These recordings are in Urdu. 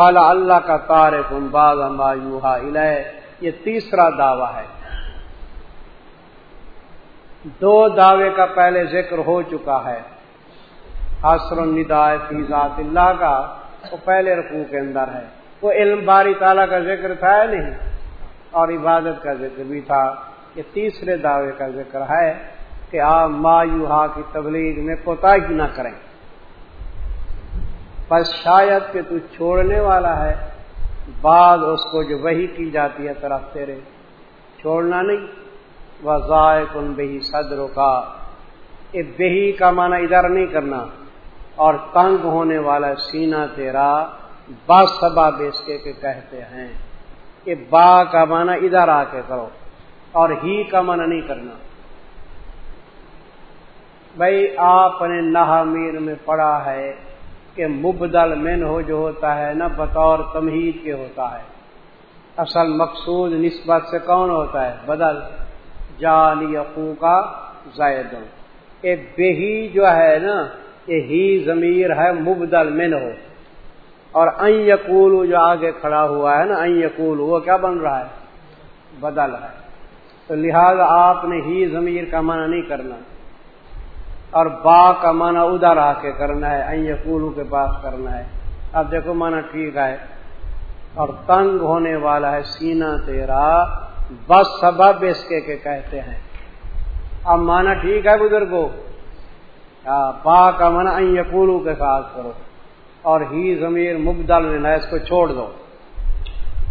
فلا اللہ کا تارک باغ مایوہا الہ یہ تیسرا دعویٰ ہے۔ دو دعوے کا پہلے ذکر ہو چکا ہے۔ حسر النداء فی ذات اللہ کا، وہ پہلے رقو کے اندر ہے۔ وہ علم باری تعالیٰ کا ذکر تھا یا نہیں؟ اور عبادت کا ذکر بھی تھا۔ یہ تیسرے دعوے کا ذکر ہے کہ آپ مایوہا کی تبلیغ میں کوتاہی نہ کریں۔ بس شاید کہ تو چھوڑنے والا ہے بعد اس کو جو وہی کی جاتی ہے طرف تیرے، چھوڑنا نہیں۔ وضائے کن بہی صدر کا یہ بہی کا معنی ادھر نہیں کرنا۔ اور تنگ ہونے والا سینہ تیرا با سبا بیس کے کہتے ہیں۔ کہ با کا معنی ادھر آ کے کرو۔ اور ہی کا معنی نہیں کرنا۔ بھائی آپ نے نہ میر میں پڑھا ہے۔ کہ مبدل من ہو جو ہوتا ہے نا بطور تمہید کے ہوتا ہے۔ اصل مقصود نسبت سے کون ہوتا ہے؟ بدل جالی اقو کا زائد۔ بہی جو ہے نا، یہ ہی ضمیر ہے مبدل من ہو۔ اور این یقول جو آگے کھڑا ہوا ہے نا این یقول وہ کیا بن رہا ہے؟ بدل ہے۔ تو لہذا آپ نے ہی ضمیر کا معنی نہیں کرنا۔ اور با کا معنی ادھر آ کے کرنا ہے این کے پاس کرنا ہے۔ اب دیکھو معنی ٹھیک ہے۔ اور تنگ ہونے والا ہے سینا تیرا۔ بس سبب اس کے کہتے ہیں۔ اب مانا ٹھیک ہے بزرگو۔ با کا مانا این یقولو کے ساتھ کرو۔ اور ہی ضمیر مبدل میں اس کو چھوڑ دو۔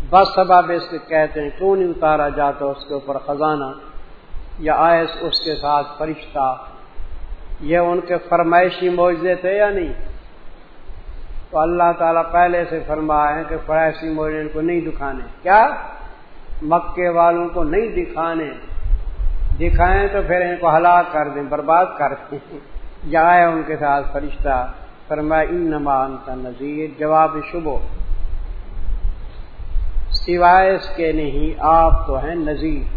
بس سبب اس کے کہتے ہیں، کیوں نہیں اتارا جاتا اس کے اوپر خزانہ؟ یا آئس اس کے ساتھ فرشتہ یہ ان کے فرمائشی موجے تھے یا نہیں؟ تو اللہ تعالیٰ پہلے سے فرمایا ہے کہ فرائشی موجے ان کو نہیں دکھانے۔ کیا؟ مکے والوں کو نہیں دکھانے۔ دکھائیں تو پھر ان کو ہلاک کر دیں، برباد کر دیں۔ جائے ان کے ساتھ فرشتہ۔ فرمایا ان نمان کا نظیر جواب شبو سوائے اس کے نہیں، آپ تو ہیں نذیر۔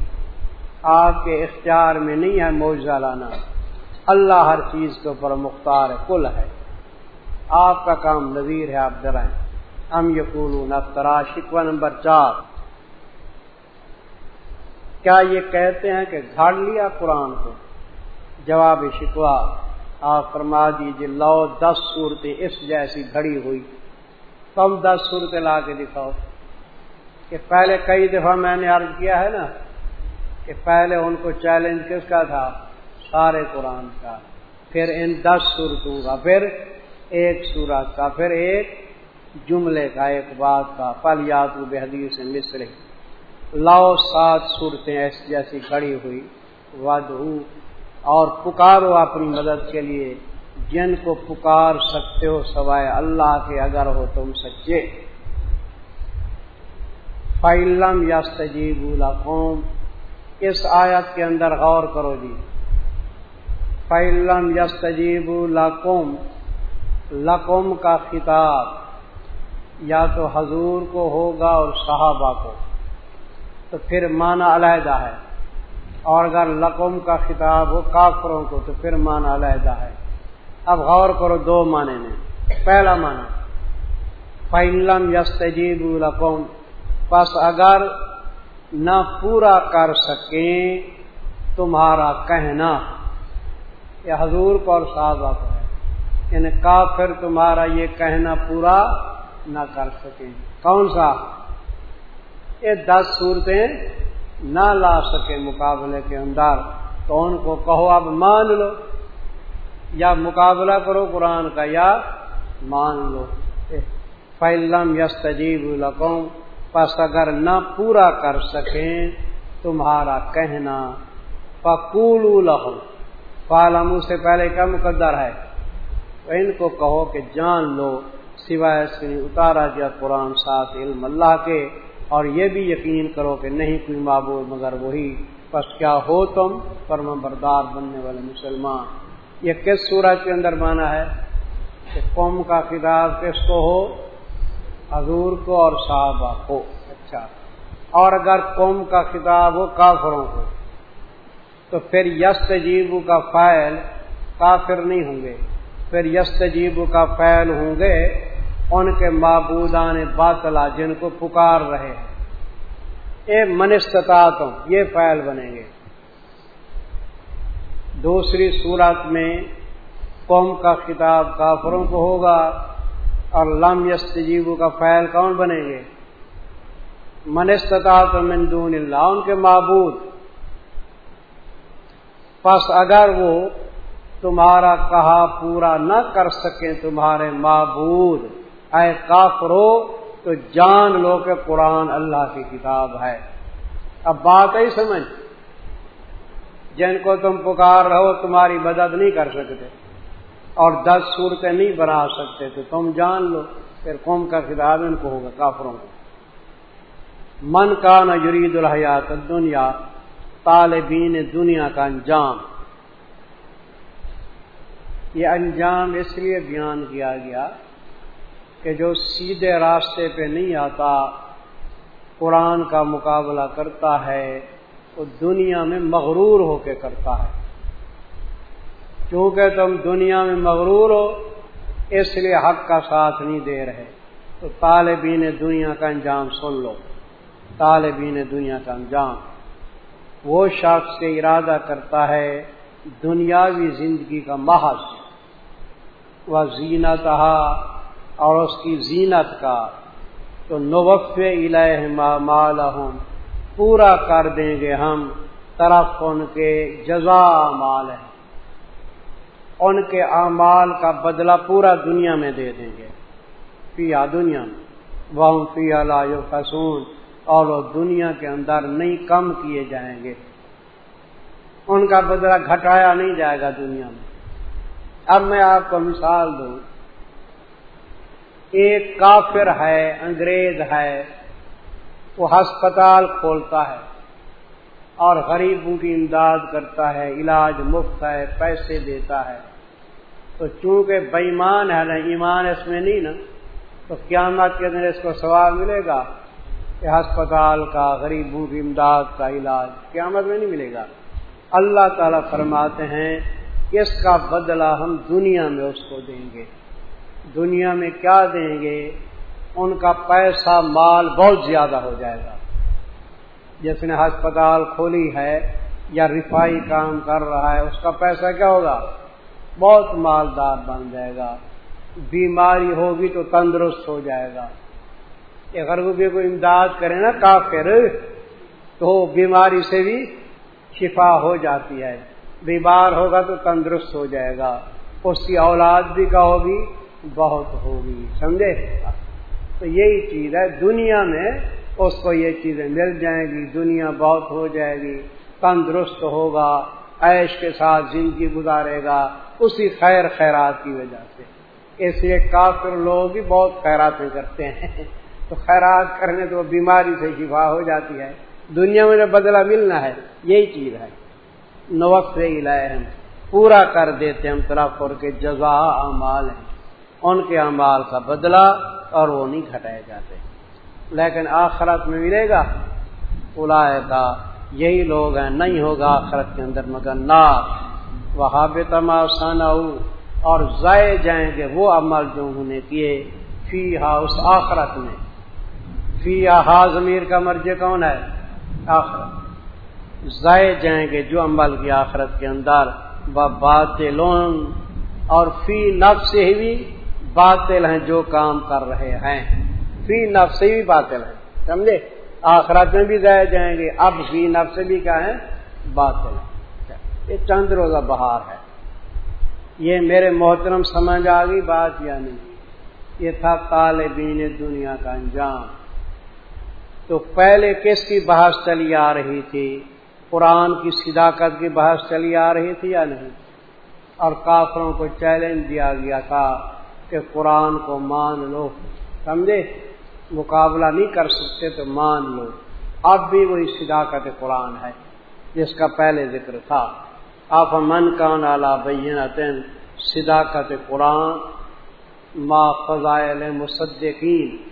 آپ کے اختیار میں نہیں ہے موجہ لانا۔ اللہ ہر چیز کے اوپر مختار کل ہے۔ آپ کا کام نذیر ہے، آپ ڈرائیں۔ ہم یقول نفترا شکوہ نمبر چار کیا یہ کہتے ہیں کہ گھاڑ لیا قرآن کو؟ جواب شکوا آپ فرما دیجیے لو دس صورتیں اس جیسی گھڑی ہوئی۔ کم دس صورتیں لا کے دکھاؤ۔ کہ پہلے کئی دفعہ میں نے عرض کیا ہے نا، کہ پہلے ان کو چیلنج کس کا تھا؟ سارے قرآن کا۔ پھر ان دس صورتوں کا، پھر ایک سورت کا، پھر ایک جملے کا، ایک بات کا۔ پل یاد بحدیث مصر لاؤ سات صورتیں ایسی جیسی کھڑی ہوئی۔ ود اور پکارو اپنی مدد کے لیے۔ جن کو پکار سکتے ہو سوائے اللہ کے، اگر ہو تم سچے۔ فعلم یا تجیب قوم اس آیت کے اندر غور کرو جی۔ فعلم یس تجیب لقوم لقوم کا خطاب۔ یا تو حضور کو ہوگا اور صحابہ کو۔ تو پھر مانا علیحدہ ہے۔ اور اگر لقم کا خطاب ہو کافروں کو، تو پھر مانا علیحدہ ہے۔ اب غور کرو دو معنی میں۔ پہلا مانا فعلم یس تجیب لقوم بس اگر نہ پورا کر سکیں، تمہارا کہنا۔ یہ حضور کو اور صحابہ کو ہے۔ یعنی کافر تمہارا یہ کہنا پورا نہ کر سکیں۔ کون سا؟ یہ دس صورتیں نہ لا سکے مقابلے کے اندر۔ تو ان کو کہو اب مان لو یا مقابلہ کرو قرآن کا یا مان لو۔ فعلم یس تجیب القوم پس اگر نہ پورا کر سکیں تمہارا کہنا پکول لہو فالم سے پہلے کیا مقدر ہے؟ ان کو کہو کہ جان لو، سوائے سے اتارا گیا قرآن ساتھ علم اللہ کے، اور یہ بھی یقین کرو کہ نہیں کوئی معبود مگر وہی۔ بس کیا ہو تم پرم بردار بننے والے مسلمان؟ یہ کس سورج کے اندر مانا ہے؟ کہ قوم کا کتاب کس کو ہو؟ حضور کو اور صحابہ کو۔ اچھا۔ اور اگر قوم کا کتاب ہو کافروں کو تو پھر یس تجیبو کا فائل کافر نہیں ہوں گے۔ پھر یس تجیبو کا فائل ہوں گے ان کے معبودان باطلا جن کو پکار رہے ہیں۔ اے منستطاعتوں یہ فائل بنیں گے۔ دوسری صورت میں قوم کا خطاب کافروں کو ہوگا اور لم یستجیبو کا فائل کون بنیں گے؟ منستطاعت من دون اللہ، ان کے معبود۔ پس اگر وہ تمہارا کہا پورا نہ کر سکیں تمہارے معبود، اے کافرو، تو جان لو کہ قرآن اللہ کی کتاب ہے۔ اب بات ہی سمجھ۔ جن کو تم پکار رہو، تمہاری مدد نہیں کر سکتے۔ اور دس صورتیں نہیں بنا سکتے، تو تم جان لو پھر قوم کا کتاب ان کو ہوگا، کافروں کو۔ من کا نہ یرید الحیات دنیا طالبین دنیا کا انجام۔ یہ انجام اس لیے بیان کیا گیا کہ جو سیدھے راستے پہ نہیں آتا، قرآن کا مقابلہ کرتا ہے، وہ دنیا میں مغرور ہو کے کرتا ہے۔ کیونکہ تم دنیا میں مغرور ہو، اس لیے حق کا ساتھ نہیں دے رہے۔ تو طالبین دنیا کا انجام سن لو۔ طالبین دنیا کا انجام۔ وہ شخص کے ارادہ کرتا ہے دنیاوی زندگی کا محض وہ زینت اور اس کی زینت کا، تو نوف مال پورا کر دیں گے ہم طرف ان کے جزا مال ہے ان کے اعمال کا بدلہ پورا دنیا میں دے دیں گے۔ پیا دنیا میں وہ پیا لا فسون اور وہ دنیا کے اندر نہیں کم کیے جائیں گے۔ ان کا بدلہ گھٹایا نہیں جائے گا دنیا میں۔ اب میں آپ کو مثال دوں۔ ایک کافر ہے، انگریز ہے، وہ ہسپتال کھولتا ہے اور غریبوں کی امداد کرتا ہے، علاج مفت ہے، پیسے دیتا ہے۔ تو چونکہ بےمان ہے نا ایمان اس میں نہیں نا، تو قیامت کے دن اس کو سوال ملے گا۔ کہ ہسپتال کا غریبوں کی امداد کا علاج قیامت میں نہیں ملے گا۔ اللہ تعالی فرماتے ہیں، اس کا بدلہ ہم دنیا میں اس کو دیں گے۔ دنیا میں کیا دیں گے؟ ان کا پیسہ، مال بہت زیادہ ہو جائے گا۔ جس نے ہسپتال کھولی ہے یا رفائی کام کر رہا ہے، اس کا پیسہ کیا ہوگا؟ بہت مالدار بن جائے گا۔ بیماری ہوگی تو تندرست ہو جائے گا۔ اگر وہ بھی کوئی امداد کرے نا کافر، تو بیماری سے بھی شفا ہو جاتی ہے۔ بیمار ہوگا تو تندرست ہو جائے گا۔ اس کی اولاد بھی کا ہوگی، بہت ہوگی۔ سمجھے؟ تو یہی چیز ہے۔ دنیا میں اس کو یہ چیزیں مل جائیں گی، دنیا بہت ہو جائے گی، تندرست ہوگا، عیش کے ساتھ زندگی گزارے گا۔ اسی خیر خیرات کی وجہ سے۔ اس لیے کافر لوگ بھی بہت خیراتیں کرتے ہیں۔ تو خیرات کرنے تو وہ بیماری سے شفا ہو جاتی ہے۔ دنیا میں جو بدلہ ملنا ہے، یہی چیز ہے۔ نوق سے ہم پورا کر دیتے ہم طرف کے جزا اعمال ہیں۔ ان کے اعمال کا بدلہ اور وہ نہیں گھٹائے جاتے۔ لیکن آخرت میں ملے گا۔ الاائے کا یہی لوگ ہیں، نہیں ہوگا آخرت کے اندر مگر ناک وہاں بے اور ضائع جائیں گے وہ عمل جو انہوں نے کیے۔ فی ہا اس آخرت میں۔ فی ہا ضمیر کا مرج کون ہے؟ آخرت۔ ضائع جائیں گے جو عمل کی آخرت کے اندر۔ باطل اور فی نفس سے بھی باطل ہیں جو کام کر رہے ہیں۔ فی نفس سے بھی باطل ہیں۔ سمجھے؟ آخرت میں بھی ضائع جائیں گے۔ اب فی نفس سے بھی کیا ہے باطل ہے یہ چند روزہ بہار ہے۔ یہ میرے محترم سمجھ آ گئی بات یا نہیں؟ یہ تھا طالبین دنیا کا انجام۔ تو پہلے کس کی بحث چلی آ رہی تھی؟ قرآن کی صداقت کی بحث چلی آ رہی تھی یا نہیں؟ اور کافروں کو چیلنج دیا گیا تھا کہ قرآن کو مان لو۔ سمجھے؟ مقابلہ نہیں کر سکتے تو مان لو۔ اب بھی وہی صداقت قرآن ہے، جس کا پہلے ذکر تھا۔ آپ من کا نالا بین صداقت قرآن، ما فضائل مصدقین۔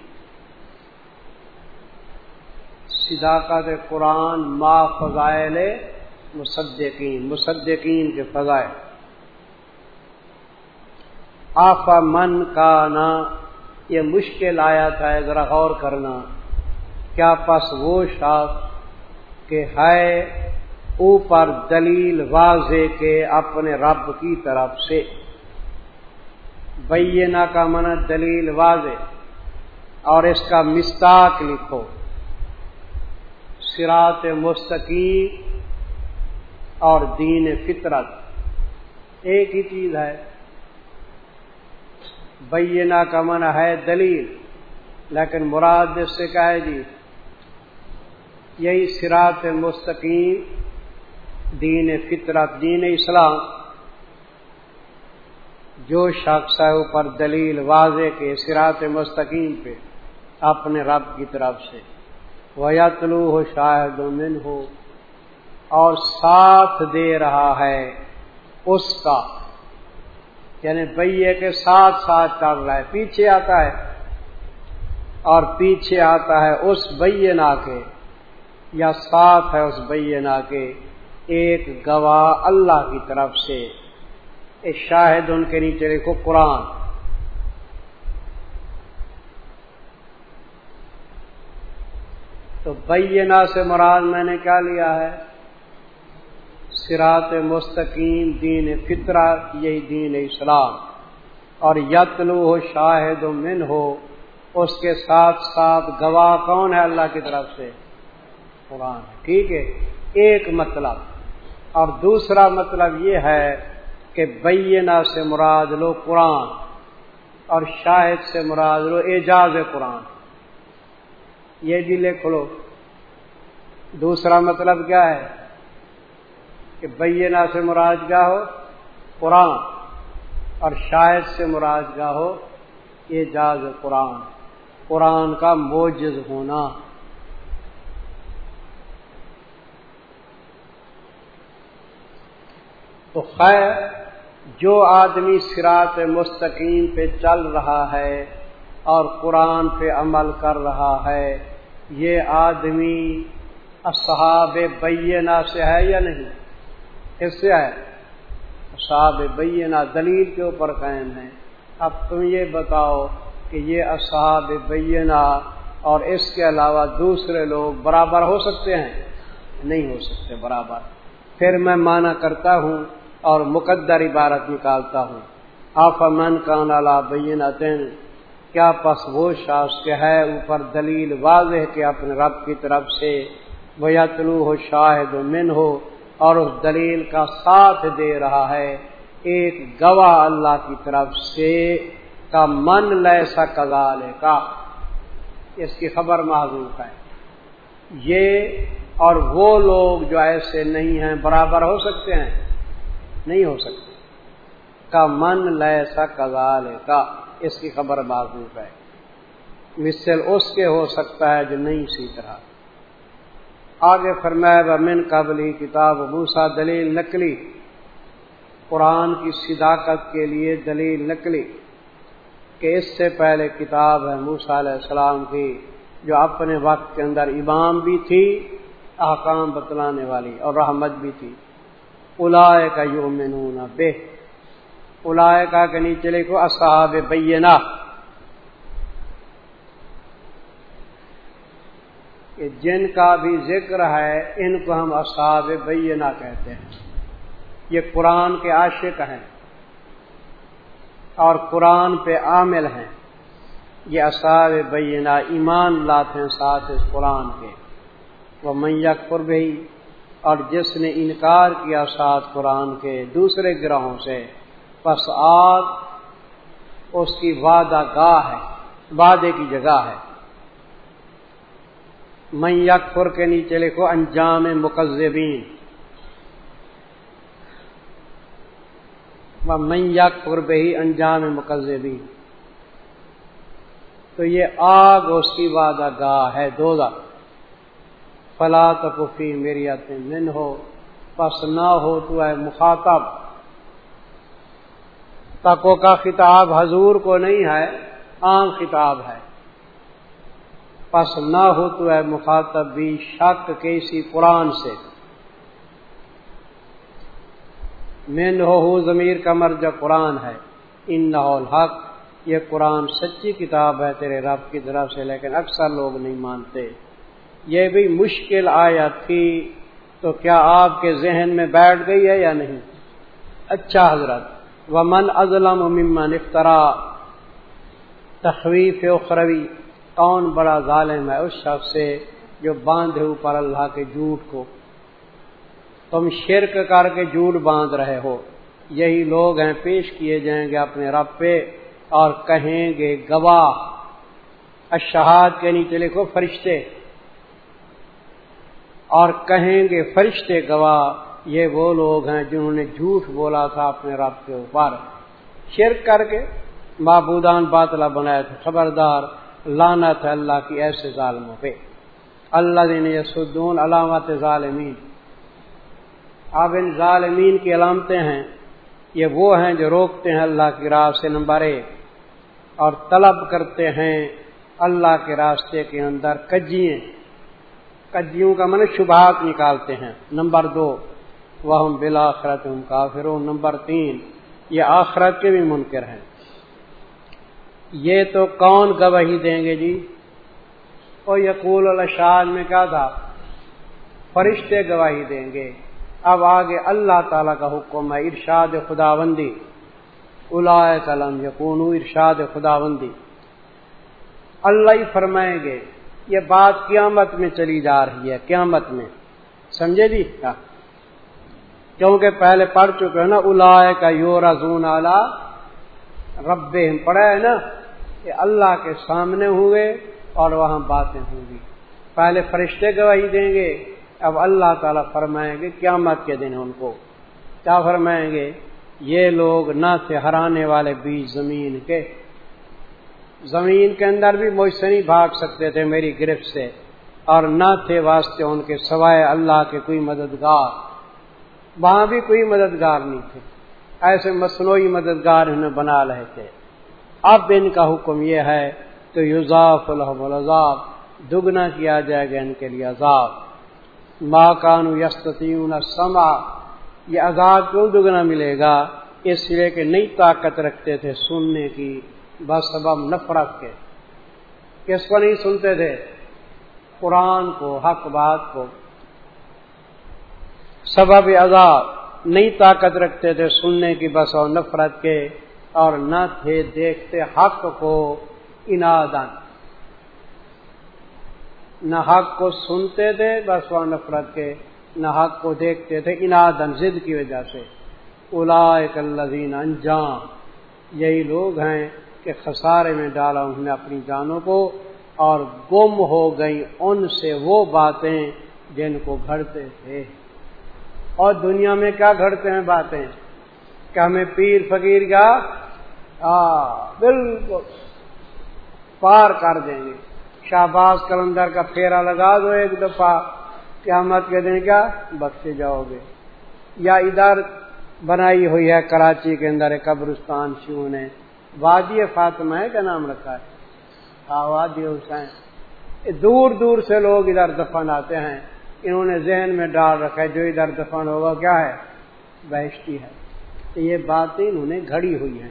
صداقت قرآن ما فضائل مصدقین مصدقین کے فضائل۔ آفا من کا نا یہ مشکل آیا تھا ذرا غور کرنا۔ کیا پس وہ شخص کہ ہے اوپر دلیل واضح کے اپنے رب کی طرف سے؟ بینا کا من دلیل واضح، اور اس کا مستاق لکھو۔ سرات مستقیم اور دین فطرت۔ ایک ہی چیز ہے۔ بینا کا من ہے دلیل، لیکن مراد اس سے کہا ہے جی؟ یہی سرات مستقیم، دین فطرت، دین اسلام۔ جو شخص ہے اوپر دلیل واضح کے سرات مستقیم پہ، اپنے رب کی طرف سے۔ وہ یتلو ہو شاہد من ہو اور ساتھ دے رہا ہے اس کا۔ یعنی بھیا کے ساتھ ساتھ چل رہا ہے، پیچھے آتا ہے۔ اور پیچھے آتا ہے اس بینا کے، یا ساتھ ہے اس بینا کے۔ ایک گواہ اللہ کی طرف سے۔ ایک شاہد ان کے نیچے، دیکھو قرآن۔ تو بینا سے مراد میں نے کیا لیا ہے؟ سرات مستقیم، دین فطرہ، یہی دین اسلام۔ اور یتلو ہو شاہد و من ہو اس کے ساتھ ساتھ گواہ کون ہے اللہ کی طرف سے؟ قرآن۔ ٹھیک ہے؟ ایک مطلب۔ اور دوسرا مطلب یہ ہے کہ بینا سے مراد لو قرآن، اور شاہد سے مراد لو اعجاز قرآن۔ یہ بھی لکھ لو دوسرا مطلب کیا ہے؟ کہ بینا سے مراد کیا ہو؟ قرآن۔ اور شاہد سے مراد کیا ہو؟ اعجاز قرآن۔ قرآن کا موجز ہونا۔ تو خیر، جو آدمی سرات مستقیم پہ چل رہا ہے اور قرآن پہ عمل کر رہا ہے یہ آدمی اصحاب بینا سے ہے یا نہیں؟ اس سے ہے؟ اصحاب بینا دلیل کے اوپر قائم ہے اب تم یہ بتاؤ کہ یہ اصحاب بینا اور اس کے علاوہ دوسرے لوگ برابر ہو سکتے ہیں؟ نہیں ہو سکتے برابر۔ پھر میں مانا کرتا ہوں اور مقدر عبارت نکالتا ہوں۔ آف من کا نالا بین کیا پس وہ شاخ کے ہے اوپر دلیل واضح کے اپنے رب کی طرف سے وہ یتلو ہو شاہد و من ہو اور اس دلیل کا ساتھ دے رہا ہے۔ ایک گواہ اللہ کی طرف سے کا من لیسا کزال کا اس کی خبر معذوف ہے۔ یہ اور وہ لوگ جو ایسے نہیں ہیں برابر ہو سکتے ہیں۔ نہیں ہو سکتے۔ کا من لیسا کزال کا اس کی خبر معذوف ہے۔ مثل اس کے ہو سکتا ہے جو نہیں سیکھ رہا آگے فرمایا من قبلی کتاب موسا دلیل نکلی قرآن کی صداقت کے لیے دلیل نکلی کہ اس سے پہلے کتاب ہے موسا علیہ السلام کی، جو اپنے وقت کے اندر امام بھی تھی، احکام بتلانے والی، اور رحمت بھی تھی۔ الائے کا یومنون بے الائے کا کہ نیچے لکھو، اصحاب بینا کہ جن کا بھی ذکر ہے، ان کو ہم اصحاب بینا کہتے ہیں۔ یہ قرآن کے عاشق ہیں اور قرآن پہ عامل ہیں۔ یہ اصحاب بینا ایمان لاتے ہیں ساتھ اس قرآن کے۔ وہ میک قرب ہی اور جس نے انکار کیا ساتھ قرآن کے دوسرے گروہوں سے پس آگ اس کی وعدہ گاہ ہے، وعدے کی جگہ ہے۔ میں یکفر کے نیچے لکھو، انجام مقزبین میں یکفر بے ہی انجام مقزبین تو یہ آگ اس کی وعدہ گاہ ہے دو فلا تفی میری من ہو پس نہ ہو تو ہے مخاطب۔ تکو کا خطاب حضور کو نہیں ہے، عام خطاب ہے۔ پس نہ ہو تو ہے مخاطب بھی شک کیسی قرآن سے۔ من ہو ضمیر کا مرج قرآن ہے۔ ان الحق، یہ قرآن سچی کتاب ہے تیرے رب کی طرف سے، لیکن اکثر لوگ نہیں مانتے۔ یہ بھی مشکل آیا تھی، تو کیا آپ کے ذہن میں بیٹھ گئی ہے یا نہیں؟ اچھا حضرت و ازلم ممن افطرا تخویف اخروی، کون بڑا ظالم ہے اس شخص سے جو باندھے اوپر اللہ کے جھوٹ کو؟ تم شرک کر کے جھوٹ باندھ رہے ہو۔ یہی لوگ ہیں، پیش کیے جائیں گے اپنے رب پہ اور کہیں گے گواہ۔ اشہاد کے نیچے لکھو فرشتے۔ اور کہیں گے فرشتے گواہ۔ یہ وہ لوگ ہیں جنہوں نے جھوٹ بولا تھا اپنے رب کے اوپر۔ شرک کر کے معبودان باطلا بنایا تھا خبردار لانا تھا اللہ کی ایسے ظالموں پہ۔ اللہ دین یسدون علامت ظالمین۔ اب ان ظالمین کی علامتیں ہیں۔ یہ وہ ہیں جو روکتے ہیں اللہ کی راہ سے نمبر ایک۔ اور طلب کرتے ہیں اللہ کے راستے کے اندر کجیے کجیوں کا من شبہات نکالتے ہیں۔ نمبر دو۔ وہ ہم بلاخرت ہم کافر نمبر تین، یہ آخرت کے بھی منکر ہیں. یہ تو کون گواہی دیں گے جی؟ اور یقول الشاد میں کیا تھا، فرشتے گواہی دیں گے. اب آگے اللہ تعالی کا حکم ہے، ارشاد خدا بندی قلم یقون ارشاد خدا بندی اللہ ہی فرمائیں گے، یہ بات قیامت میں چلی جا رہی ہے، قیامت میں. سمجھے جی؟ کیا کیونکہ پہلے پڑھ چکے ہیں نا الا کا یو رضون اعلی رب پڑھا ہے نا کہ اللہ کے سامنے ہوئے اور وہاں باتیں ہوں گی۔ پہلے فرشتے گواہی دیں گے، اب اللہ تعالیٰ فرمائیں گے قیامت کے دن ان کو۔ کیا فرمائیں گے؟ یہ لوگ نہ تھے ہرانے والے بیج زمین کے۔ زمین کے اندر بھی مجھ سے نہیں بھاگ سکتے تھے میری گرفت سے، اور نہ تھے واسطے ان کے سوائے اللہ کے کوئی مددگار۔ وہاں بھی کوئی مددگار نہیں تھے۔ ایسے مصنوعی مددگار انہیں بنا رہے تھے۔ اب ان کا حکم یہ ہے تو یوزاف الحم الزاب دگنا کیا جائے گا ان کے لیے عذاب۔ ماں کانو یستیون سما یہ عذاب کیوں دگنا ملے گا؟ اس لیے کہ نئی طاقت رکھتے تھے سننے کی، بس سبب نفرت کے۔ کس کو نہیں سنتے تھے؟ قرآن کو، حق بات کو۔ سبب عذاب نئی طاقت رکھتے تھے سننے کی، بس اور نفرت کے، اور نہ تھے دیکھتے حق کو انادن نہ حق کو سنتے تھے، بس وہ نفرت کے، نہ حق کو دیکھتے تھے انادن ضد کی وجہ سے۔ الزین انجام۔ یہی لوگ ہیں کہ خسارے میں ڈالا انہوں نے اپنی جانوں کو، اور گم ہو گئی ان سے وہ باتیں جن کو گھڑتے تھے۔ اور دنیا میں کیا گھڑتے ہیں باتیں؟ کہ ہمیں پیر فقیر کا بالکل پار کر دیں گے۔ شہباز کلندر کا پھیرا لگا دو ایک دفعہ قیامت کے دن کیا؟ بخشے جاؤ گے۔ یا ادھر بنائی ہوئی ہے کراچی کے اندر قبرستان شیو نے۔ وادی فاطمہ ہے کا نام رکھا ہے۔ وادی حسین۔ دور دور سے لوگ ادھر دفن آتے ہیں۔ انہوں نے ذہن میں ڈال رکھا ہے، جو ادھر دفن ہوگا، کیا ہے؟ بہشتی ہے۔ تو یہ باتیں انہوں نے گھڑی ہوئی ہیں۔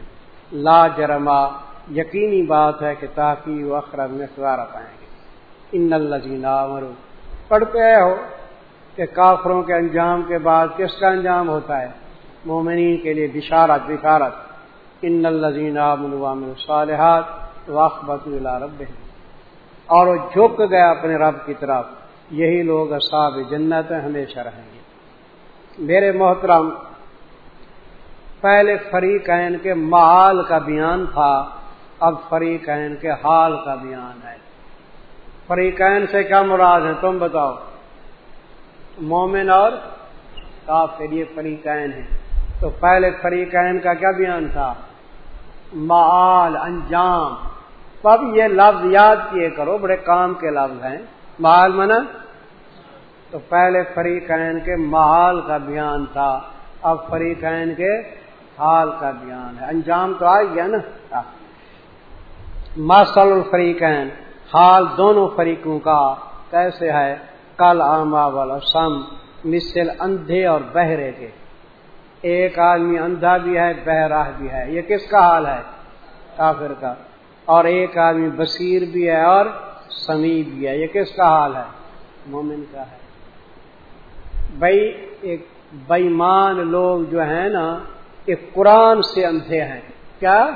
لا جرما، یقینی بات ہے کہ تاکہ وہ اخرب میں سوارا پائیں گے۔ ان اللہ مرو پڑھتے ہو کہ کافروں کے انجام کے بعد کس کا انجام ہوتا ہے؟ مومنین کے لیے بشارت بشارت۔ ان الزین صالحات واقبت رب اور وہ جھک گیا اپنے رب کی طرف۔ یہی لوگ اصحاب جنت ہمیشہ رہیں گے۔ میرے محترم، پہلے فریقین کے مال کا بیان تھا، اب فریقین کے حال کا بیان ہے۔ فریقین سے کیا مراد ہے؟ تم بتاؤ۔ مومن اور کافر، یہ فریقین ہے تو پہلے فریقین کا کیا بیان تھا؟ مال، انجام۔ اب یہ لفظ یاد کیے کرو، بڑے کام کے لفظ ہیں۔ مال منا؟ تو پہلے فریقین کے محال کا بیان تھا، اب فریقین کے حال کا بیان ہے۔ انجام تو آ گیا نا؟ ماسل الفریقین، حال دونوں فریقوں کا کیسے ہے؟ کل آما والا سم مثل اندھے اور بہرے کے۔ ایک آدمی اندھا بھی ہے بہراہ بھی ہے۔ یہ کس کا حال ہے؟ کافر کا۔ اور ایک آدمی بصیر بھی ہے اور سمیع بھی ہے یہ کس کا حال ہے؟ مومن کا ہے۔ بھائی ایک بےمان لوگ جو ہیں نا، ایک قرآن سے اندھے ہیں۔ کیا؟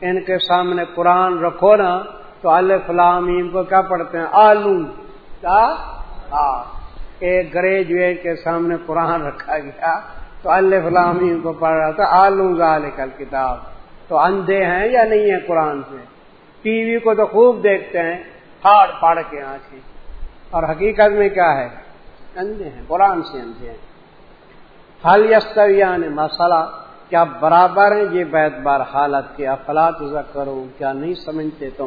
ان کے سامنے قرآن رکھو نا، تو اللہ فلامیم کو کیا پڑھتے ہیں؟ آلو۔ کیا؟ ایک گریجویٹ کے سامنے قرآن رکھا گیا، تو اللہ فلامیم کو پڑھ رہا تھا۔ آلوں گا کل کتاب تو اندھے ہیں یا نہیں ہیں قرآن سے؟ ٹی وی کو تو خوب دیکھتے ہیں پھاڑ پھاڑ کے آنکھیں۔ اور حقیقت میں کیا ہے؟ اندھے ہیں، قرآن سے اندھے ہیں۔ حل یستویان مسئلہ، کیا برابر ہیں یہ بیت بار حالت کے افلاط کرو کیا نہیں سمجھتے تم؟